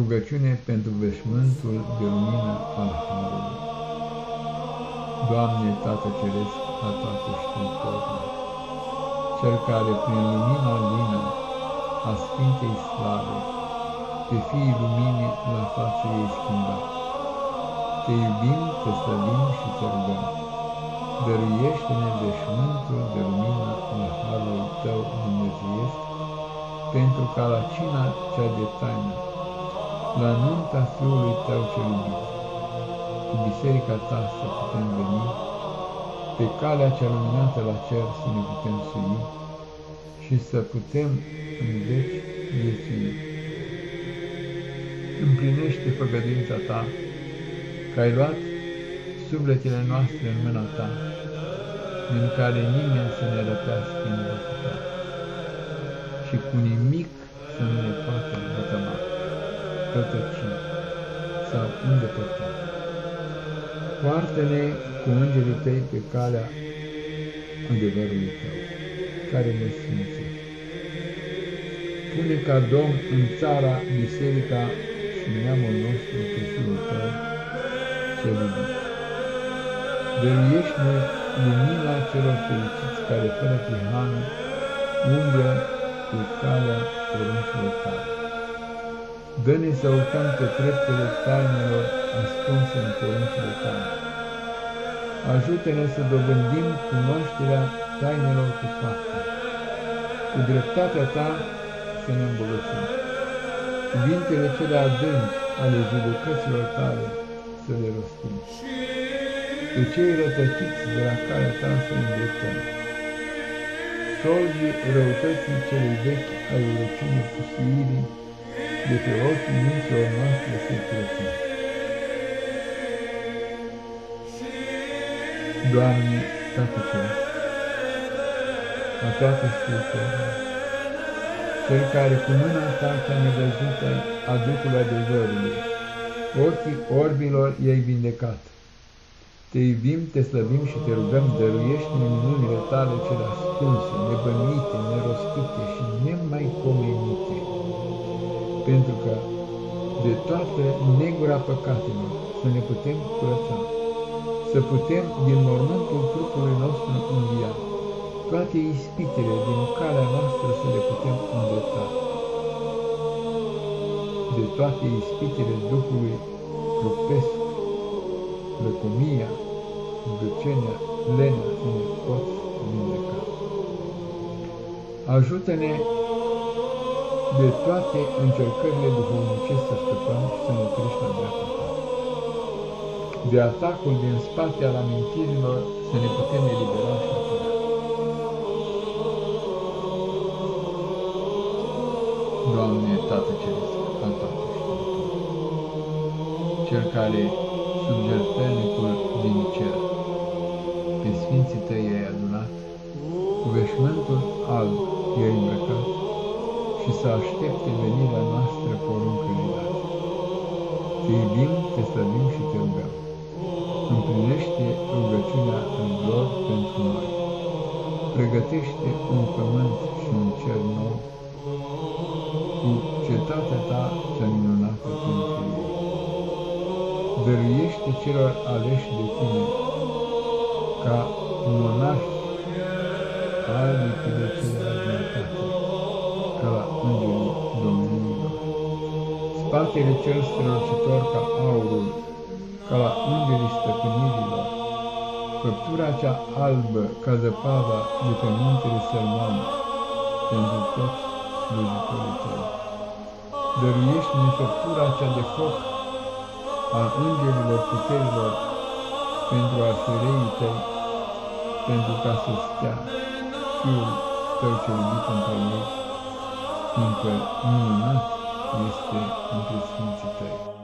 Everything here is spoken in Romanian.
Rugăciune pentru veșmântul de lumină al Harului. Doamne, Tată Ceresc, a toate știutorule, Cel care prin lumina lină a Sfintei Slave, pe fiii lumine la față ei schimba. Te iubim, te slăbim și te rugăm. Dăruiește-ne veșmântul de lumină al Harului Tău Dumnezeiesc, pentru ca la cina cea de taină, la nunta Fiului Tău cel iubit, cu biserica Ta să putem veni, pe calea cea luminată la cer să ne putem sui și să putem în veci viețui. Împlinește făgăduința Ta, că ai luat sufletele noastre în mâna Ta, din care nimeni să ne răpească în Ta și cu nimic să nu ne poată vătăma rătăci sau îndepărta. Poartă-ne cu îngerii tăi pe calea adevărului tău, care ne sfințește. Pune ca Domn în țara, biserica și neamul nostru pe Fiul tău, cel iubit. Dăruiește-ne lumina celor fericiți care fără prihană umblă Dă-ne să urcăm pe treptele tainelor ascunse în poruncile tale. Ajută-ne să dobândim cunoașterea tainelor cu fapte. Cu dreptatea ta să ne îmbogățim. Cuvintele cele adânci ale judecăților tale să le rostim. Pe cei rătăciți de la calea ta să îndreptăm. Solvi răutății celei vechi ai urăciunii pustiirii, de pe ochii minților noastre să plătim. Doamne, Tată Ceresc, a toată știutorul, Cel care cu mâna ta cea nevăzută a Duhului adevărului, ochii orbilor i-ai vindecat. Te iubim, te slăbim și te rugăm, dăruiește-ne minunile tale cele ascunse, nebănuite, nerostite și nemaipomenite pentru că de toată negura păcatelor să ne putem curăța, să putem din mormântul trupului nostru învia, toate ispitele din calea noastră să le putem îndrepta. De toate ispitele Duhului trupesc, lăcomia, zgâcenia, lenea să ne poți vindeca. Ajută-ne de toate încercările duhovnicești să scăpăm și să ne crești la dreapta ta. De atacul din spate al amintirilor să ne putem elibera și apăra. Doamne, Tată Ceresc, al toate Cel care, sub jertfelnicul din cer, pe Sfinții Tăi ai adunat, cu veșmântul alb i-ai îmbrăcat, și să aștepte venirea noastră poruncului date. Te iubim, te slăbim și te rugăm. Împlinește rugăciunea în lor pentru noi. Pregătește un pământ și un cer nou cu cetatea ta cea minunată pentru ei. Dăruiește celor aleși de tine ca Spatele cel strălucitor ca aurul, ca la îngerii stăpânirilor. Căptura cea albă ca zăpada de pe muntele Sărman, pentru toți slujitorii tăi. Dăruiește-ne făptura cea de foc a îngerilor puterilor pentru arhereii tăi, pentru ca să stea Fiul tău cel iubit între ei, fiindcă minunat este între Sfinții Tăi.